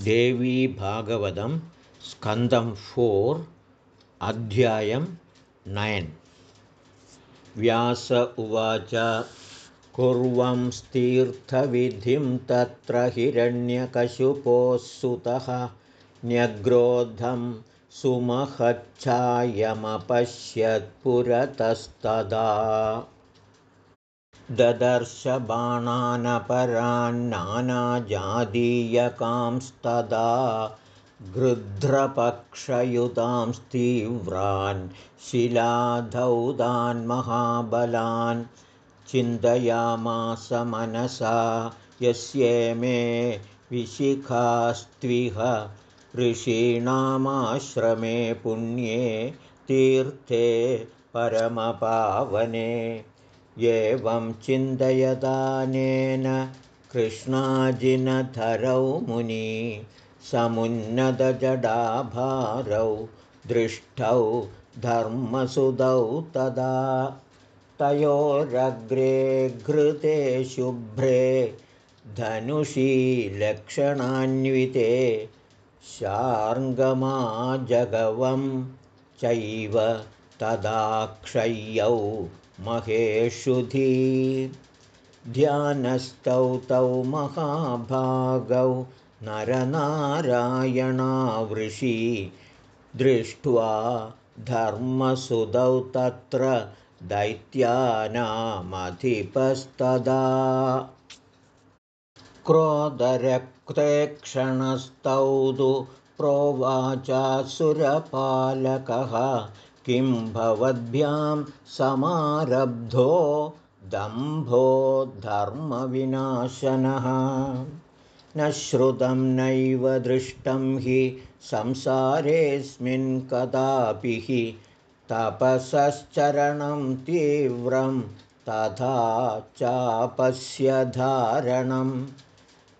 देवी भागवतं स्कन्दं फोर् अध्यायं नयन् व्यास उवाच कुर्वंस्तीर्थविधिं तत्र हिरण्यकशुपोः सुतः न्यग्रोधं सुमहच्छायमपश्यत्पुरतस्तदा ददर्शबाणानपरान्नानाजातीयकांस्तदा गृध्रपक्षयुतांस्तीव्रान् शिलाधौदान्महाबलान् चिन्तयामास मनसा यस्ये मे विशिखास्त्विह ऋषीणामाश्रमे पुण्ये तीर्थे परमपावने एवं चिन्तयदानेन कृष्णाजिनधरौ मुनि समुन्नतजडाभारौ दृष्टौ धर्मसुदौ तदा तयोरग्रे घृते शुभ्रे धनुषी लक्षणान्विते शार्ङ्गमाजगवं चैव तदाक्षय्यौ महेषुधी ध्यानस्थौ तौ महाभागौ नरनारायणावृषि। दृष्ट्वा धर्मसुदौ तत्र दैत्यानामधिपस्तदा। क्रोधरक्ते क्षणस्तौ तु प्रोवाचासुरपालकः किं भवद्भ्यां समारब्धो दम्भो धर्मविनाशनः? न श्रुतं नैव दृष्टं हि संसारेऽस्मिन् कदापि हि तपसश्चरणं तीव्रं तथा चापस्य धारणं।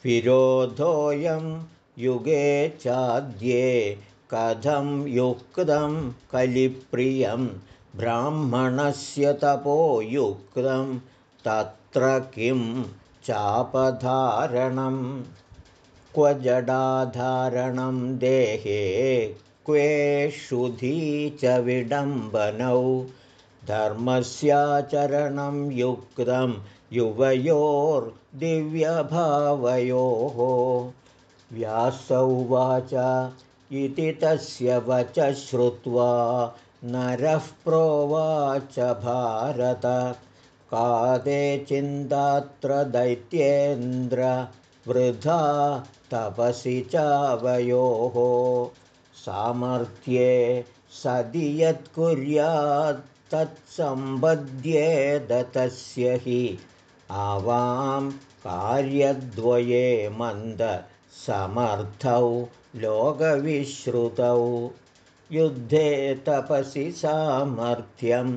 विरोधोऽयं युगे चाद्ये कथं युक्तं कलिप्रियं ब्राह्मणस्य तपोयुक्तं तत्र किं चापधारणं? क्व जडाधारणं देहे क्वेषुधी च विडम्बनौ? धर्मस्याचरणं युक्तं युवयोर्दिव्यभावयोः। व्यासौ वाच इति तस्य वच श्रुत्वा नरः प्रोवाच भारत। कादे चिन्तात्र दैत्येन्द्र वृथा तपसि चावयोः। सामर्थ्ये सदि यत्कुर्यात् तत्सम्बध्येदतस्य हि। आवां कार्यद्वये मन्दसमर्थौ लोकविश्रुतौ। युद्धे तपसि सामर्थ्यं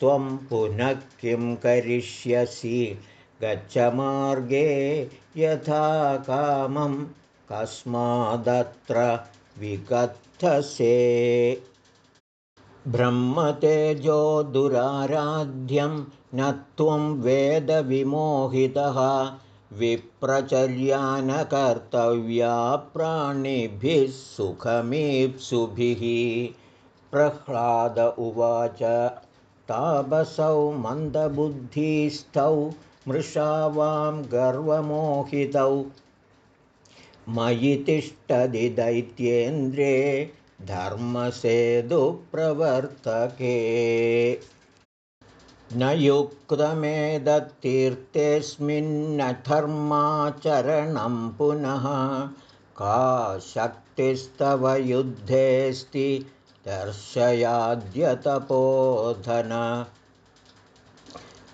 त्वं पुनः किं करिष्यसि? गच्छ मार्गे यथा कामं कस्मादत्र विकथसे ब्रह्मतेजो दुराराध्यं न त्वं वेदविमोहितः विप्रचर्यानकर्तव्या प्राणिभिः सुखमीप्सुभिः। प्रह्लाद उवाच तापसौ मन्दबुद्धिस्थौ मृषावां गर्वमोहितौ। मयि तिष्ठदि दैत्येन्द्रे धर्मसेदुप्रवर्तके न युक्तमेदत्तीर्थेऽस्मिन्नधर्माचरणं पुनः का शक्तिस्तव युद्धेऽस्ति दर्शयाद्यतपोधन।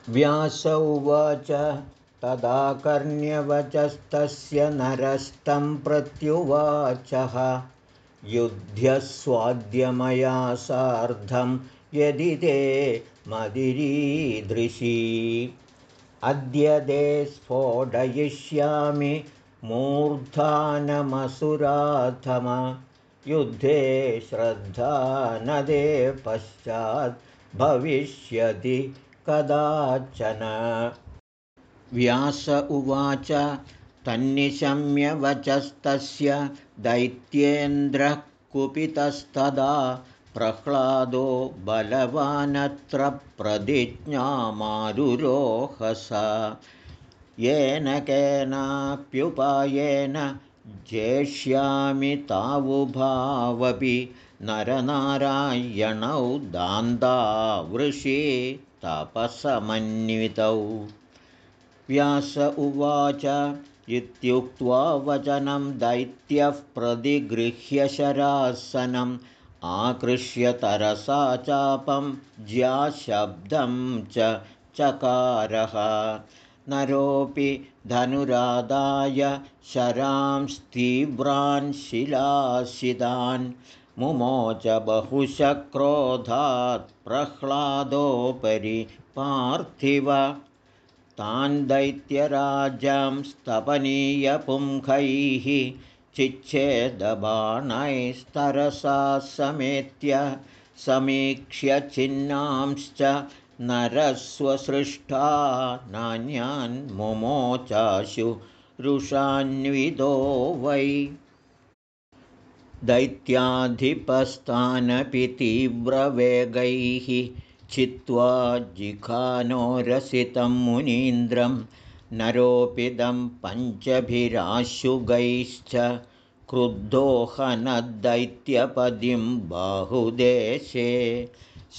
व्यास उवाच तदा कर्ण्यवचस्तस्य नरस्तं प्रत्युवाचः। युध्यस्वाद्यमया सार्धं यदि ते मदिरीदृशी। अद्य ते स्फोटयिष्यामि मूर्धानमसुराथम। युद्धे श्रद्धा न दे पश्चात् भविष्यति कदाचन। व्यास उवाच तन्निशम्यवचस्तस्य दैत्येन्द्रः कुपितस्तदा प्रह्लादो बलवानत्र प्रतिज्ञामारुरोहस। येन केनाप्युपायेन जेष्यामि तावुभावपि नरनारायणौ दान्दावृषि तपसमन्वितौ। व्यास उवाच इत्युक्त्वा वचनं दैत्यः प्रतिगृह्य शरासनम् आकृष्य तरसा चापं ज्याशब्दं च चकारः। नरोऽपि धनुरादाय शरांस्तीव्रान् शिलाशितान् मुमोच बहुशक्रोधात् प्रह्लादोपरि पार्थिव। तान् दैत्यराजं स्तपनीयपुङ्खैः चिच्छेदबाणैस्तरसा समेत्य समीक्ष्य छिन्नांश्च नरस्वसृष्टा नान्यान् मुमोचाशु रुषान्विदो वै। दैत्याधिपस्तानपि तीव्रवेगैः छित्त्वा जिखानोरसितं मुनीन्द्रं नरोपिदं पञ्चभिराशुगैश्च क्रुद्धोहनदैत्यपदिं बाहुदेशे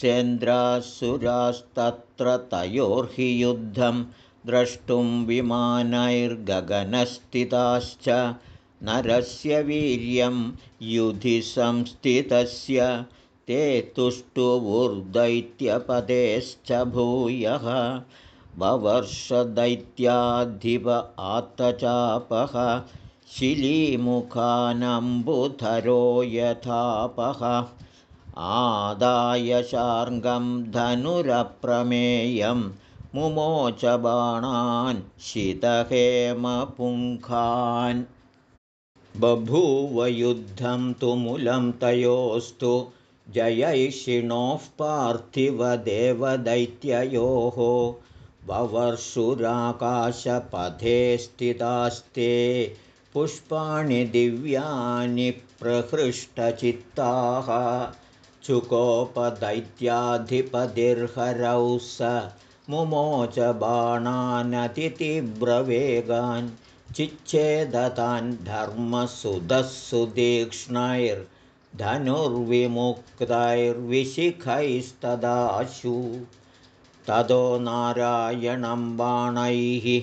सेन्द्रासुरास्तत्र तयोर्हि युद्धं द्रष्टुं विमानैर्गगनस्थिताश्च नरस्य वीर्यं युधि संस्थितस्य ते तुष्टुवुर्दैत्यपदेश्च भूयः ववर्षदैत्याधिप आत्तचापः शिलीमुखानम्बुधरो यथापः। आदाय शार्ङ्गं धनुरप्रमेयं मुमोच बाणान् शितहेमपुङ्खान्। बभूव युद्धं तु मूलं तयोस्तु जयैषिणोः पार्थिवदेवदैत्ययोः ववर्षुराकाशपथे स्थितास्ते पुष्पाणि दिव्यानि प्रहृष्टचित्ताः। चुकोपदैत्याधिपतिर्हरौ स मुमोच बाणानतितीव्रवेगान् चिच्छेदतान् धर्मसुधः सुदीक्ष्णैर्धनुर्विमुक्तैर्विशिखैस्तदाशु ततो नारायणं बाणैः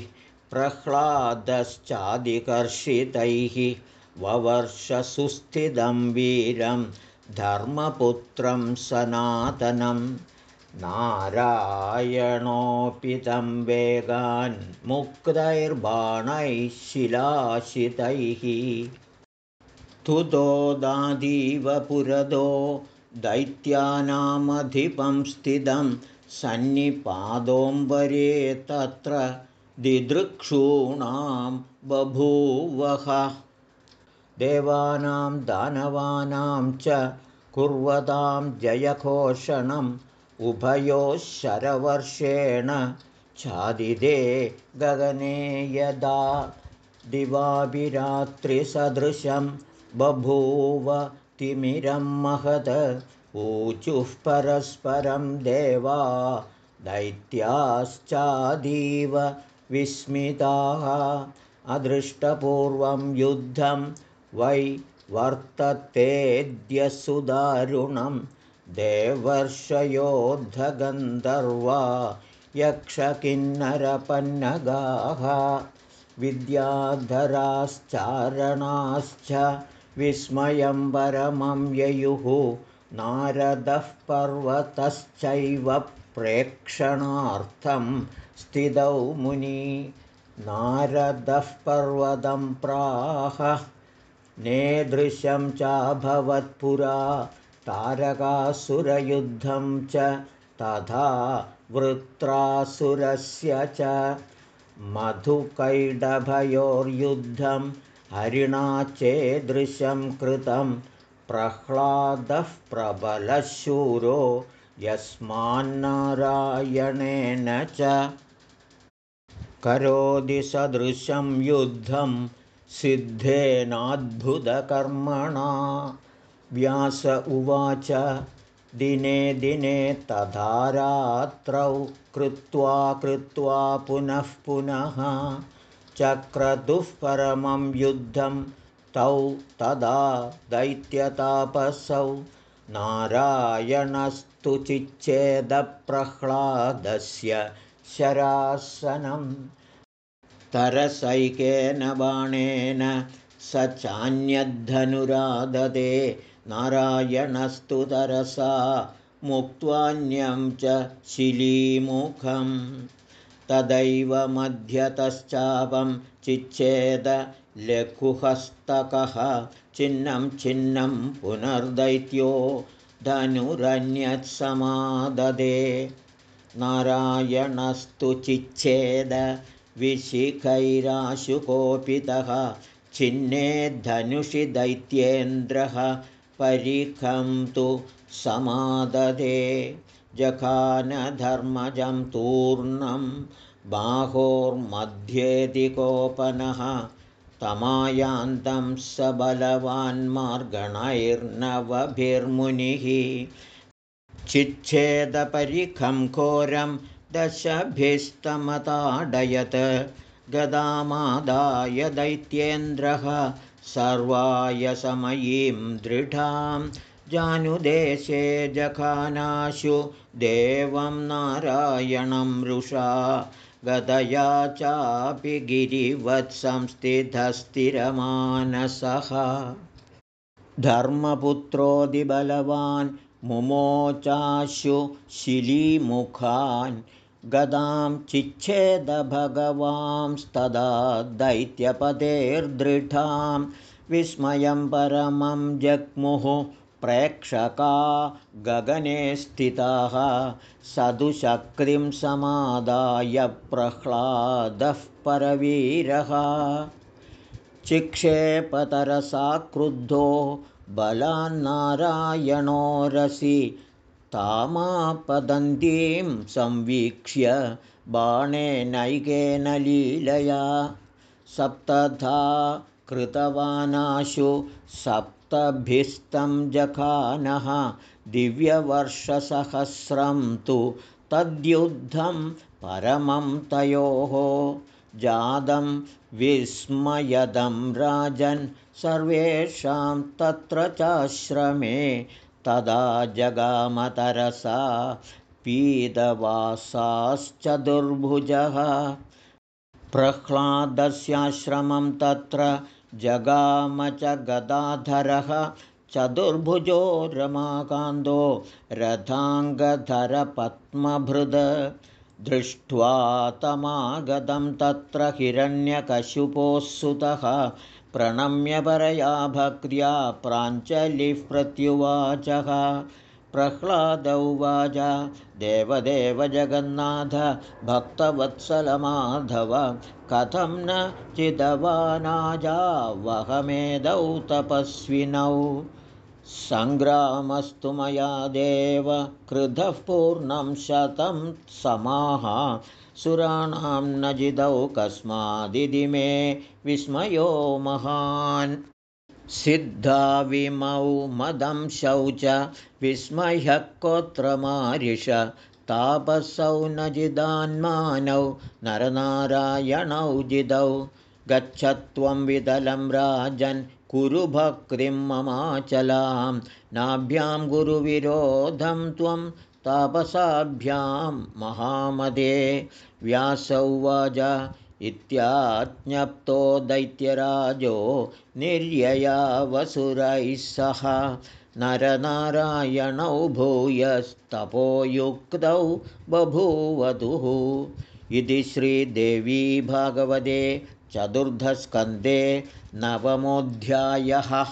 प्रह्लादश्चादिकर्षितैः ववर्षसुस्थितं वीरं धर्मपुत्रं सनातनं। नारायणोऽपि तं वेगान् मुक्तैर्बाणैः शिलाशितैः। तुदोदादीव पुरदो दैत्यानामधिपं स्थितं सन्निपादोऽम्बरे तत्र दिदृक्षूणां बभूवः। देवानां दानवानां च कुर्वतां जयघोषणम् उभयोः शरवर्षेण। छादिदे गगने यदा दिवाभिरात्रिसदृशं बभूव तिमिरं महद ऊचुः परस्परं देवा दैत्याश्चादीव विस्मिताः। अदृष्टपूर्वं युद्धं वै वर्ततेऽद्य सुदारुणं देवर्षयोद्धगन्धर्वा यक्षकिन्नरपन्नगाः। विद्याधराश्चारणाश्च विस्मयं परमं ययुः नारदः पर्वतश्चैव प्रेक्षणार्थं स्थितौ मुनि नारदः पर्वतं प्राह नेदृशं चाभवत्पुरा तारकासुरयुद्धं च तथा वृत्रासुरस्य च मधुकैडभयोर्युद्धं हरिणा चेदृशं कृतं प्रह्लादः प्रबलशूरो यस्मान्नारायणेन च करोति सदृशं युद्धं सिद्धेनाद्भुतकर्मणा। व्यास उवाच दिने दिने तथा रात्रौ कृत्वा कृत्वा पुनः पुनः चक्रदुःपरमं युद्धं तौ तदा दैत्यतापसौ नारायणस्तु चिच्छेदप्रह्लादस्य शरासनं। तरसैकेन बाणेन स चान्यद्धनुराददे नारायणस्तु तरसा मुक्त्वान्यं च शिलीमुखम्। तदैव मध्यतश्चापं चिच्छेदलघुहस्तकः चिन्नं छिन्नं पुनर्दैत्यो धनुरन्यत्समाददे नारायणस्तु चिच्छेद विशिखैराशुकोपितः छिन्ने धनुषि दैत्येन्द्रः परिखं तु समाददे जखानधर्मजं तूर्णं बाहोर्मध्येधिकोपनः तमायान्तं स बलवान्मार्गणैर्नवभिर्मुनिः चिच्छेदपरिखं घोरं दशभिस्तमताडयत्। गदामादाय दैत्येन्द्रः सर्वाय समयीं दृढां। जानुदेशे जखानाशु देवं नारायणं रुषा गदया चापि गिरिवत्संस्थितस्थिरमानसः। धर्मपुत्रोदिबलवान् मुमोचाशु शिलीमुखान् गदां चिच्छेदभगवांस्तदा दैत्यपदेर्दृढां विस्मयं परमं जग्मुः प्रेक्षका गगने स्थिताः सदुशक्तिं समादाय प्रह्लादः परवीरः। चिक्षेपतरसा क्रुद्धो बलान्नारायणोरसि तामापदन्तीं संवीक्ष्य बाणेनैकेन लीलया। सप्तधा कृतवानाशु सप्त तभिस्तं जखानः दिव्यवर्षसहस्रं तु तद्युद्धं परमं तयोः। जातं विस्मयदं राजन् सर्वेषां तत्र चाश्रमे तदा जगामतरसा पीतवासाश्च दुर्भुजः प्रह्लादस्याश्रमं तत्र जगाम च गदाधरः चतुर्भुजो रमाकान्दो रथाङ्गधरपद्मभृद। दृष्ट्वा तमागतं तत्र हिरण्यकशुपोः प्रणम्य परया भक्त्या प्राञ्जलिः प्रत्युवाचः प्रह्लाद उवाच। देवदेव जगन्नाथ भक्तवत्सलमाधव कथं न चिदवानाजावहमेदौ तपस्विनौ। सङ्ग्रामस्तु मया देव कृतः पूर्णं शतं समाः सुराणां न जिदौ कस्मादिति मे विस्मयो महान् सिद्धाविमौ मदं शौच विस्मयः कोत्र मारिष तापसौ न जिदान्मानौ नरनारायणौ जिदौ। गच्छत्वं विदलं राजन् कुरु भक्तिं ममाचलां। नाभ्यां गुरुविरोधं त्वं तापसाभ्यां महामदे। व्यासौ वाज इत्याज्ञप्तो दैत्यराजो निर्यया वसुरैः सह। नरनारायणौ भूयस्तपोयुक्तौ बभूवधुः। इति श्रीदेवी भागवते चतुर्धस्कन्धे नवमोऽध्यायः